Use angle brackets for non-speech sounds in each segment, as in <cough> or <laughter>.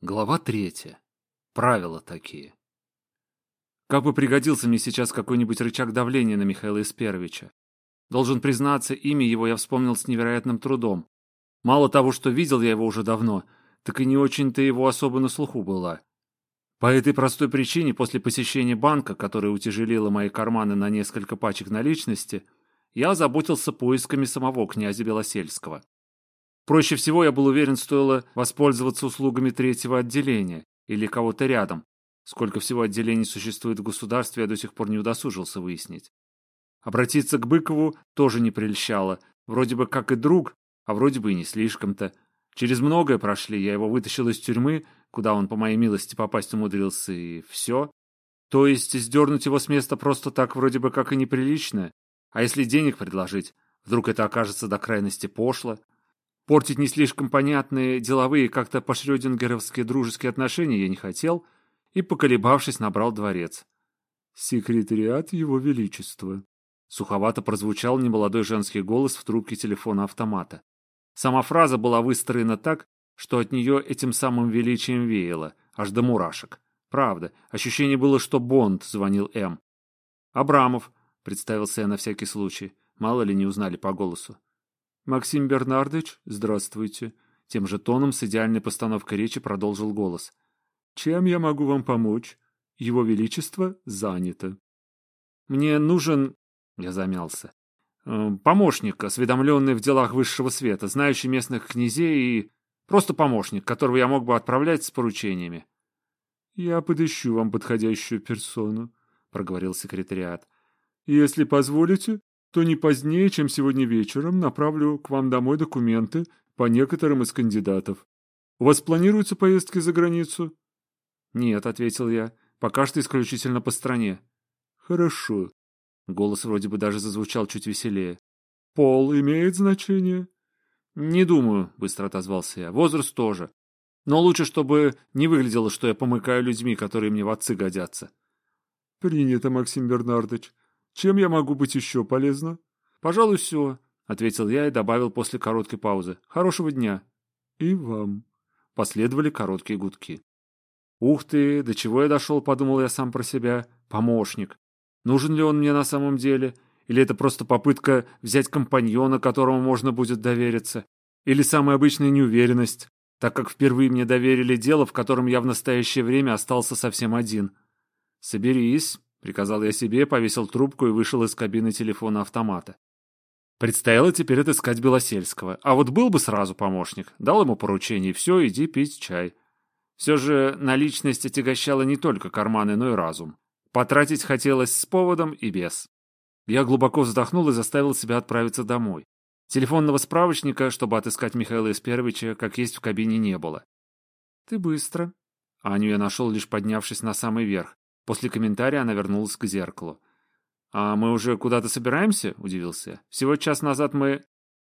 Глава третья. Правила такие. Как бы пригодился мне сейчас какой-нибудь рычаг давления на Михаила Исперовича. Должен признаться, имя его я вспомнил с невероятным трудом. Мало того, что видел я его уже давно, так и не очень-то его особо на слуху была. По этой простой причине, после посещения банка, которое утяжелило мои карманы на несколько пачек наличности, я озаботился поисками самого князя Белосельского. Проще всего, я был уверен, стоило воспользоваться услугами третьего отделения или кого-то рядом. Сколько всего отделений существует в государстве, я до сих пор не удосужился выяснить. Обратиться к Быкову тоже не прельщало. Вроде бы как и друг, а вроде бы и не слишком-то. Через многое прошли, я его вытащил из тюрьмы, куда он, по моей милости, попасть умудрился, и все. То есть сдернуть его с места просто так вроде бы как и неприлично. А если денег предложить, вдруг это окажется до крайности пошло. Портить не слишком понятные деловые как-то по-шрёдингеровски дружеские отношения я не хотел и, поколебавшись, набрал дворец. «Секретариат Его Величества», — суховато прозвучал немолодой женский голос в трубке телефона автомата. Сама фраза была выстроена так, что от нее этим самым величием веяло, аж до мурашек. Правда, ощущение было, что Бонд звонил М. «Абрамов», — представился я на всякий случай, мало ли не узнали по голосу. «Максим Бернардович, здравствуйте!» Тем же тоном с идеальной постановкой речи продолжил голос. «Чем я могу вам помочь? Его Величество занято». «Мне нужен...» — я замялся. «э, «Помощник, осведомленный в делах высшего света, знающий местных князей и... Просто помощник, которого я мог бы отправлять с поручениями». «Я подыщу вам подходящую персону», — проговорил секретариат. «Если позволите, то не позднее, чем сегодня вечером, направлю к вам домой документы по некоторым из кандидатов. У вас планируются поездки за границу? Нет, ответил я. Пока что исключительно по стране. Хорошо. Голос вроде бы даже зазвучал чуть веселее. Пол имеет значение? Не думаю, быстро отозвался я. Возраст тоже. Но лучше, чтобы не выглядело, что я помыкаю людьми, которые мне в отцы годятся. Принято, Максим Бернардович. Чем я могу быть еще полезна? Пожалуй, все, ответил я и добавил после короткой паузы. Хорошего дня. И вам. Последовали короткие гудки. Ух ты, до чего я дошел, подумал я сам про себя. Помощник. Нужен ли он мне на самом деле? Или это просто попытка взять компаньона, которому можно будет довериться? Или самая обычная неуверенность, так как впервые мне доверили дело, в котором я в настоящее время остался совсем один? Соберись, Приказал я себе, повесил трубку и вышел из кабины телефона автомата. Предстояло теперь отыскать Белосельского. А вот был бы сразу помощник. Дал ему поручение, и все, иди пить чай. Все же наличность отягощала не только карманы, но и разум. Потратить хотелось с поводом и без. Я глубоко вздохнул и заставил себя отправиться домой. Телефонного справочника, чтобы отыскать Михаила Исперовича, как есть в кабине, не было. «Ты быстро». Аню я нашел, лишь поднявшись на самый верх. После комментария она вернулась к зеркалу. «А мы уже куда-то собираемся?» – удивился. «Всего час назад мы...»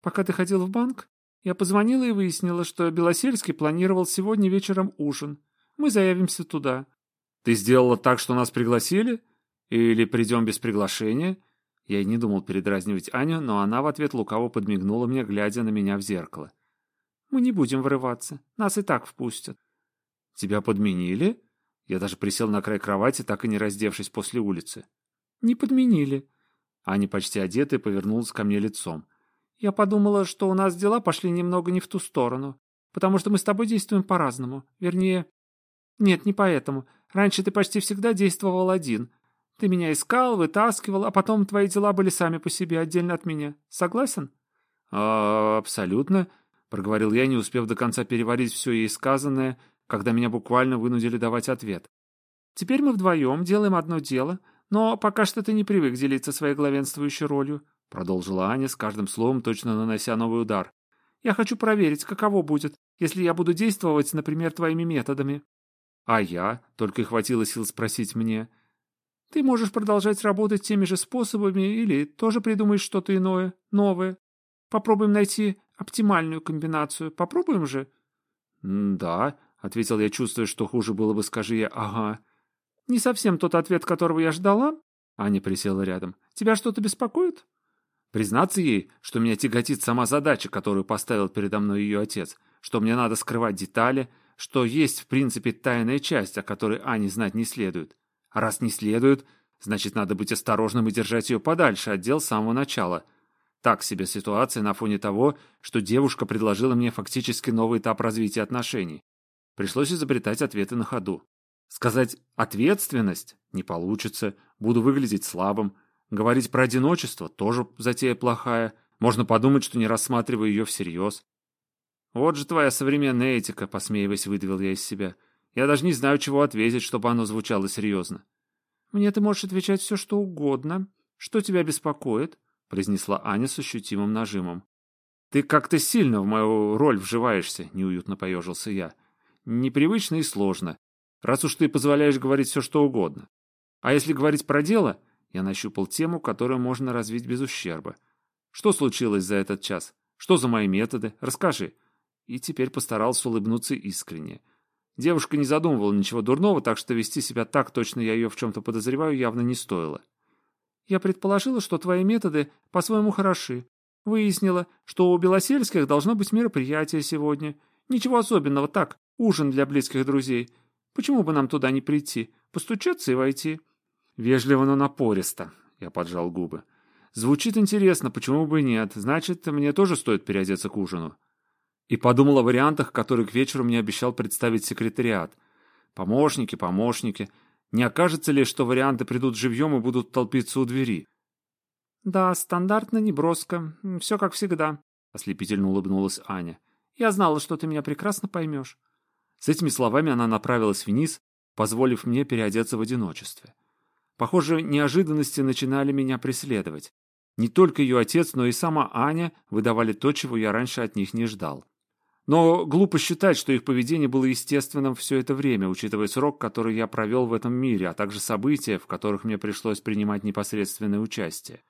«Пока ты ходил в банк, я позвонила и выяснила, что Белосельский планировал сегодня вечером ужин. Мы заявимся туда». «Ты сделала так, что нас пригласили? Или придем без приглашения?» Я и не думал передразнивать Аню, но она в ответ лукаво подмигнула мне, глядя на меня в зеркало. «Мы не будем вырываться. Нас и так впустят». «Тебя подменили?» Я даже присел на край кровати, так и не раздевшись после улицы. «Не подменили». Аня, почти одетая, повернулась ко мне лицом. «Я подумала, что у нас дела пошли немного не в ту сторону, потому что мы с тобой действуем по-разному. Вернее... Нет, не поэтому. Раньше ты почти всегда действовал один. Ты меня искал, вытаскивал, а потом твои дела были сами по себе, отдельно от меня. Согласен?» «А, абсолютно», — проговорил я, не успев до конца переварить все ей сказанное, — когда меня буквально вынудили давать ответ. «Теперь мы вдвоем делаем одно дело, но пока что ты не привык делиться своей главенствующей ролью», продолжила Аня с каждым словом, точно нанося новый удар. «Я хочу проверить, каково будет, если я буду действовать, например, твоими методами». «А я?» — только и хватило сил спросить мне. «Ты можешь продолжать работать теми же способами или тоже придумаешь что-то иное, новое. Попробуем найти оптимальную комбинацию. Попробуем же?» «Да», ответил я, чувствуя, что хуже было бы, скажи я «ага». «Не совсем тот ответ, которого я ждала?» Аня присела рядом. «Тебя что-то беспокоит?» Признаться ей, что меня тяготит сама задача, которую поставил передо мной ее отец, что мне надо скрывать детали, что есть в принципе тайная часть, о которой Ане знать не следует. А раз не следует, значит, надо быть осторожным и держать ее подальше от дел с самого начала. Так себе ситуация на фоне того, что девушка предложила мне фактически новый этап развития отношений. Пришлось изобретать ответы на ходу. Сказать «ответственность» не получится, буду выглядеть слабым. Говорить про одиночество тоже затея плохая. Можно подумать, что не рассматриваю ее всерьез. «Вот же твоя современная этика», — посмеиваясь, выдавил я из себя. «Я даже не знаю, чего ответить, чтобы оно звучало серьезно». «Мне ты можешь отвечать все, что угодно. Что тебя беспокоит?» — произнесла Аня с ощутимым нажимом. «Ты как-то сильно в мою роль вживаешься», — неуютно поежился я. «Непривычно и сложно. Раз уж ты позволяешь говорить все, что угодно. А если говорить про дело, я нащупал тему, которую можно развить без ущерба. Что случилось за этот час? Что за мои методы? Расскажи и теперь постарался улыбнуться искренне. Девушка не задумывала ничего дурного, так что вести себя так точно я ее в чем-то подозреваю явно не стоило. Я предположила, что твои методы по-своему хороши. Выяснила, что у Белосельских должно быть мероприятие сегодня. Ничего особенного, так, ужин для близких друзей. Почему бы нам туда не прийти? Постучаться и войти. Вежливо, но напористо. Я поджал губы. Звучит интересно, почему бы и нет. Значит, мне тоже стоит переодеться к ужину и подумал о вариантах, которые к вечеру мне обещал представить секретариат. Помощники, помощники. Не окажется ли, что варианты придут живьем и будут толпиться у двери? «Да, стандартно, неброско. Все как всегда», — ослепительно улыбнулась Аня. «Я знала, что ты меня прекрасно поймешь». С этими словами она направилась вниз, позволив мне переодеться в одиночестве. Похоже, неожиданности начинали меня преследовать. Не только ее отец, но и сама Аня выдавали то, чего я раньше от них не ждал. Но глупо считать, что их поведение было естественным все это время, учитывая срок, который я провел в этом мире, а также события, в которых мне пришлось принимать непосредственное участие.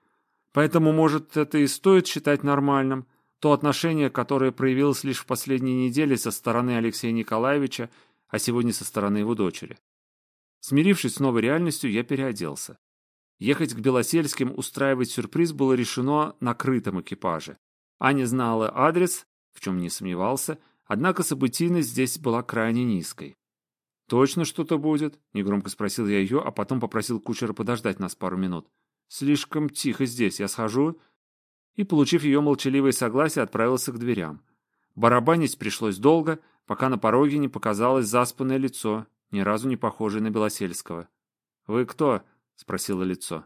Поэтому, может, это и стоит считать нормальным, то отношение, которое проявилось лишь в последние недели со стороны Алексея Николаевича, а сегодня со стороны его дочери. Смирившись с новой реальностью, я переоделся. Ехать к Белосельским устраивать сюрприз было решено на крытом экипаже. Аня знала адрес, в чем не сомневался, однако событийность здесь была крайне низкой. «Точно что-то будет?» — негромко спросил я ее, а потом попросил кучера подождать нас пару минут. «Слишком тихо здесь, я схожу?» И, получив ее молчаливое согласие, отправился к дверям. Барабанить пришлось долго, пока на пороге не показалось заспанное лицо, ни разу не похожее на Белосельского. «Вы кто?» — спросило лицо.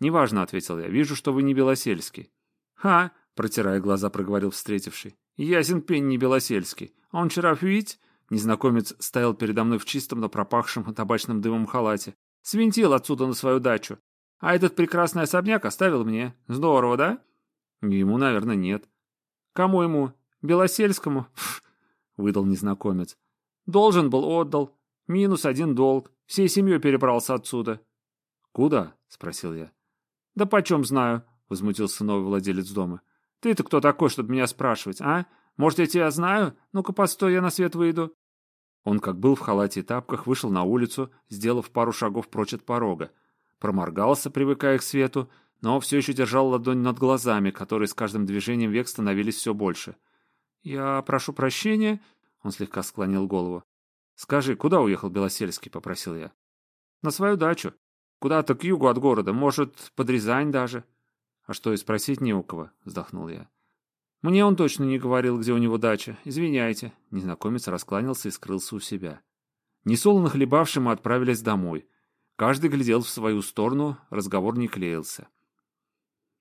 «Неважно», — ответил я, — «вижу, что вы не Белосельский». «Ха!» — протирая глаза, проговорил встретивший. Ясен пень не Белосельский. А он вчера, видите, незнакомец стоял передо мной в чистом, но пропахшем табачным дымом халате. Свинтил отсюда на свою дачу. А этот прекрасный особняк оставил мне. Здорово, да? Ему, наверное, нет. Кому ему? Белосельскому? <laughs> Выдал незнакомец. Должен был, отдал. Минус один долг. Всей семьей перебрался отсюда. Куда? Спросил я. Да почем знаю, возмутился новый владелец дома. Ты-то кто такой, чтобы меня спрашивать, а? Может, я тебя знаю? Ну-ка, постой, я на свет выйду». Он, как был в халате и тапках, вышел на улицу, сделав пару шагов прочь от порога. Проморгался, привыкая к свету, но все еще держал ладонь над глазами, которые с каждым движением век становились все больше. «Я прошу прощения», — он слегка склонил голову. «Скажи, куда уехал Белосельский?» — попросил я. «На свою дачу. Куда-то к югу от города, может, под Рязань даже». «А что, и спросить не у кого?» — вздохнул я. «Мне он точно не говорил, где у него дача. Извиняйте». Незнакомец раскланялся и скрылся у себя. Несолоно хлебавши мы отправились домой. Каждый глядел в свою сторону, разговор не клеился.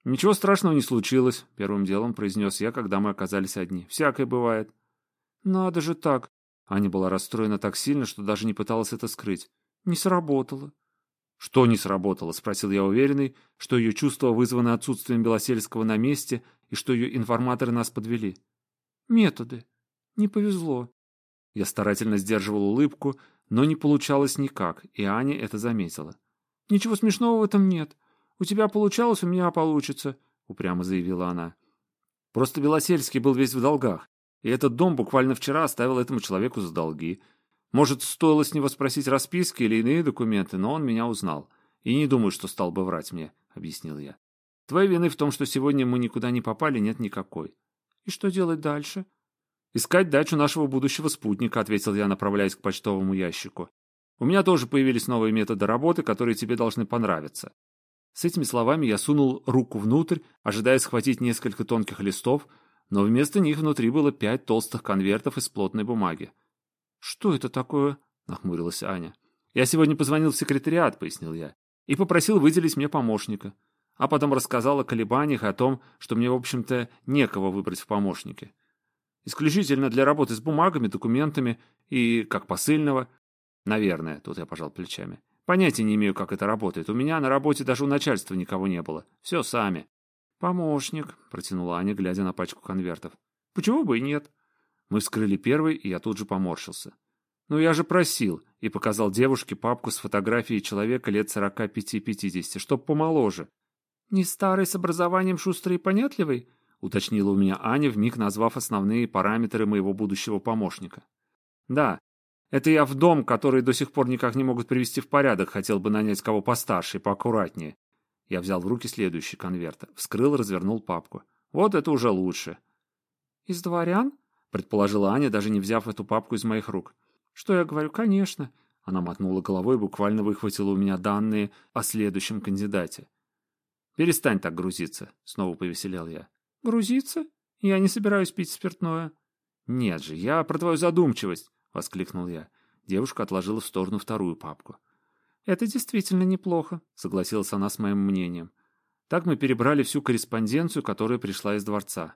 «Ничего страшного не случилось», — первым делом произнес я, когда мы оказались одни. «Всякое бывает». «Надо же так». Аня была расстроена так сильно, что даже не пыталась это скрыть. «Не сработало». «Что не сработало?» — спросил я уверенный, что ее чувство вызвано отсутствием Белосельского на месте и что ее информаторы нас подвели. «Методы. Не повезло». Я старательно сдерживал улыбку, но не получалось никак, и Аня это заметила. «Ничего смешного в этом нет. У тебя получалось, у меня получится», — упрямо заявила она. «Просто Белосельский был весь в долгах, и этот дом буквально вчера оставил этому человеку за долги». Может, стоило с него спросить расписки или иные документы, но он меня узнал. И не думаю, что стал бы врать мне, — объяснил я. Твоей вины в том, что сегодня мы никуда не попали, нет никакой. И что делать дальше? «Искать дачу нашего будущего спутника», — ответил я, направляясь к почтовому ящику. «У меня тоже появились новые методы работы, которые тебе должны понравиться». С этими словами я сунул руку внутрь, ожидая схватить несколько тонких листов, но вместо них внутри было пять толстых конвертов из плотной бумаги. «Что это такое?» — нахмурилась Аня. «Я сегодня позвонил в секретариат», — пояснил я, «и попросил выделить мне помощника. А потом рассказал о колебаниях и о том, что мне, в общем-то, некого выбрать в помощнике. Исключительно для работы с бумагами, документами и как посыльного. Наверное, тут я пожал плечами. Понятия не имею, как это работает. У меня на работе даже у начальства никого не было. Все сами. «Помощник», — протянула Аня, глядя на пачку конвертов. «Почему бы и нет?» Мы вскрыли первый, и я тут же поморщился. «Ну я же просил», — и показал девушке папку с фотографией человека лет сорока пяти-пятидесяти, чтоб помоложе. «Не старый с образованием шустрый и понятливый?» — уточнила у меня Аня, вмиг назвав основные параметры моего будущего помощника. «Да, это я в дом, который до сих пор никак не могут привести в порядок, хотел бы нанять кого постарше и поаккуратнее. Я взял в руки следующий конверт, вскрыл, развернул папку. Вот это уже лучше. «Из дворян?» — предположила Аня, даже не взяв эту папку из моих рук. «Что я говорю? Конечно». Она мотнула головой и буквально выхватила у меня данные о следующем кандидате. «Перестань так грузиться», — снова повеселял я. «Грузиться? Я не собираюсь пить спиртное». «Нет же, я про твою задумчивость», — воскликнул я. Девушка отложила в сторону вторую папку. «Это действительно неплохо», — согласилась она с моим мнением. Так мы перебрали всю корреспонденцию, которая пришла из дворца.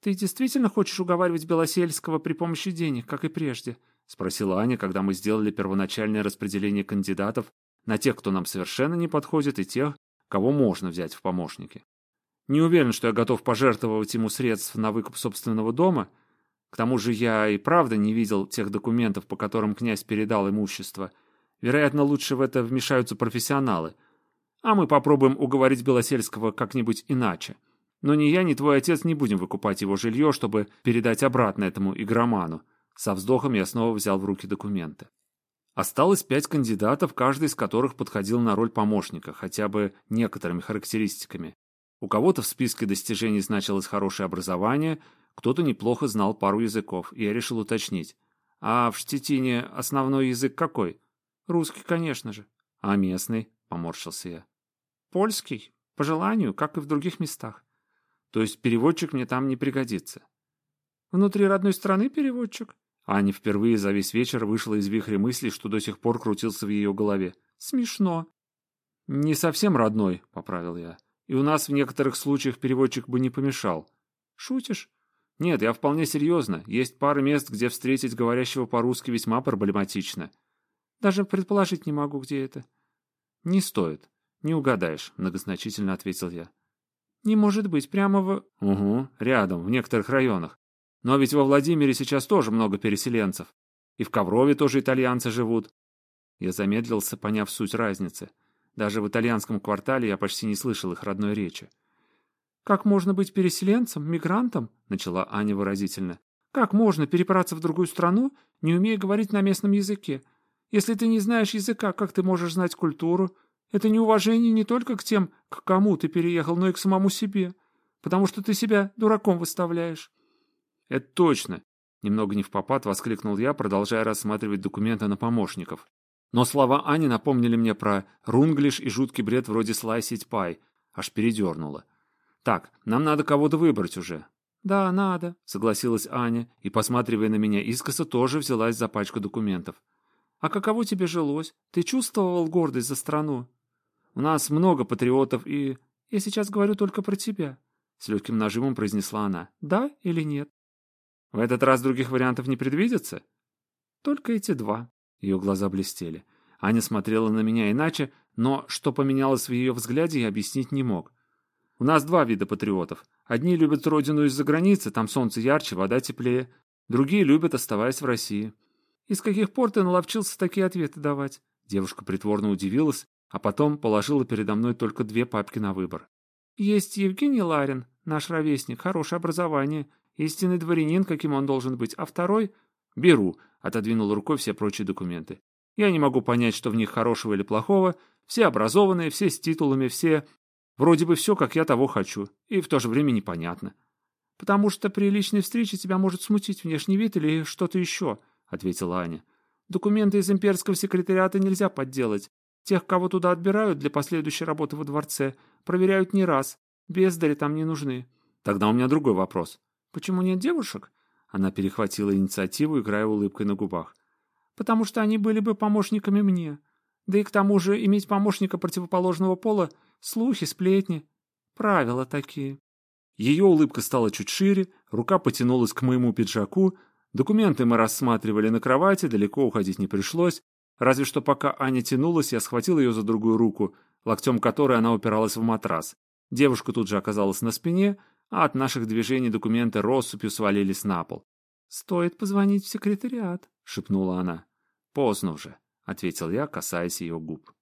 «Ты действительно хочешь уговаривать Белосельского при помощи денег, как и прежде?» — спросила Аня, когда мы сделали первоначальное распределение кандидатов на тех, кто нам совершенно не подходит, и тех, кого можно взять в помощники. Не уверен, что я готов пожертвовать ему средств на выкуп собственного дома. К тому же я и правда не видел тех документов, по которым князь передал имущество — Вероятно, лучше в это вмешаются профессионалы. А мы попробуем уговорить Белосельского как-нибудь иначе. Но ни я, ни твой отец не будем выкупать его жилье, чтобы передать обратно этому игроману. Со вздохом я снова взял в руки документы. Осталось пять кандидатов, каждый из которых подходил на роль помощника, хотя бы некоторыми характеристиками. У кого-то в списке достижений значилось хорошее образование, кто-то неплохо знал пару языков, и я решил уточнить. А в Штетине основной язык какой? Русский, конечно же. А местный? Поморщился я. Польский. По желанию, как и в других местах. То есть переводчик мне там не пригодится. Внутри родной страны переводчик? Аня впервые за весь вечер вышла из вихря мыслей, что до сих пор крутился в ее голове. Смешно. Не совсем родной, поправил я. И у нас в некоторых случаях переводчик бы не помешал. Шутишь? Нет, я вполне серьезно. Есть пара мест, где встретить говорящего по-русски весьма проблематично. Даже предположить не могу, где это. Не стоит. Не угадаешь, многозначительно ответил я. Не может быть, прямо в... Угу, рядом, в некоторых районах. Но ведь во Владимире сейчас тоже много переселенцев. И в Коврове тоже итальянцы живут. Я замедлился, поняв суть разницы. Даже в итальянском квартале я почти не слышал их родной речи. «Как можно быть переселенцем, мигрантом?» — начала Аня выразительно. «Как можно перебраться в другую страну, не умея говорить на местном языке? Если ты не знаешь языка, как ты можешь знать культуру? Это неуважение не только к тем, к кому ты переехал, но и к самому себе, потому что ты себя дураком выставляешь. — Это точно, — немного не в попад воскликнул я, продолжая рассматривать документы на помощников. Но слова Ани напомнили мне про рунглиш и жуткий бред вроде слайсить пай. Аж передернуло. Так, нам надо кого-то выбрать уже. Да, надо, согласилась Аня и, посматривая на меня искоса, тоже взялась за пачку документов. А каково тебе жилось? Ты чувствовал гордость за страну? У нас много патриотов, и... Я сейчас говорю только про тебя. С легким нажимом произнесла она. Да или нет? В этот раз других вариантов не предвидится? Только эти два. Ее глаза блестели. Аня смотрела на меня иначе, но что поменялось в ее взгляде, я объяснить не мог. У нас два вида патриотов. Одни любят родину из-за границы, там солнце ярче, вода теплее. Другие любят, оставаясь в России. «И с каких пор ты наловчился такие ответы давать?» Девушка притворно удивилась, а потом положила передо мной только две папки на выбор. «Есть Евгений Ларин, наш ровесник, хорошее образование, истинный дворянин, каким он должен быть, а второй...» «Беру», — отодвинул рукой все прочие документы. «Я не могу понять, что в них хорошего или плохого. Все образованные, все с титулами, все... Вроде бы все, как я того хочу, и в то же время непонятно». «Потому что при личной встрече тебя может смутить внешний вид или что-то еще», — ответила Аня. «Документы из имперского секретариата нельзя подделать. Тех, кого туда отбирают для последующей работы во дворце, проверяют не раз. Бездари там не нужны». «Тогда у меня другой вопрос. Почему нет девушек?» Она перехватила инициативу, играя улыбкой на губах. «Потому что они были бы помощниками мне. Да и к тому же иметь помощника противоположного пола — слухи, сплетни. Правила такие». Ее улыбка стала чуть шире, рука потянулась к моему пиджаку, документы мы рассматривали на кровати, далеко уходить не пришлось, разве что пока Аня тянулась, я схватил ее за другую руку, локтем которой она упиралась в матрас. Девушка тут же оказалась на спине, а от наших движений документы россыпью свалились на пол. «Стоит позвонить в секретариат», — шепнула она. «Поздно уже», — ответил я, касаясь ее губ.